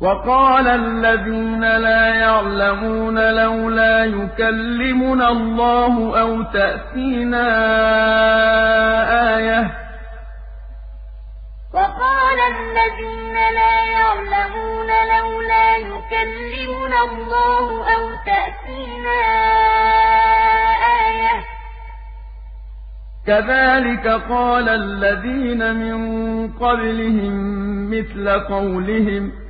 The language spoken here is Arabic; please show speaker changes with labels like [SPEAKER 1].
[SPEAKER 1] وَقَالَ الَّذِينَ لَا يَعْلَمُونَ لَوْلَا يُكَلِّمُنَا اللَّهُ أَوْ تَأْتِينَا آيَةٌ ۗ.
[SPEAKER 2] وَقَالَ الَّذِينَ لَا يَعْلَمُونَ لَوْلَا يُكَلِّمُنَا اللَّهُ أَوْ تَأْتِينَا آيَةٌ ۗ.
[SPEAKER 1] كَذَٰلِكَ قَالَ الَّذِينَ مِن قَبْلِهِم مِّثْلَ قَوْلِهِمْ ۘ.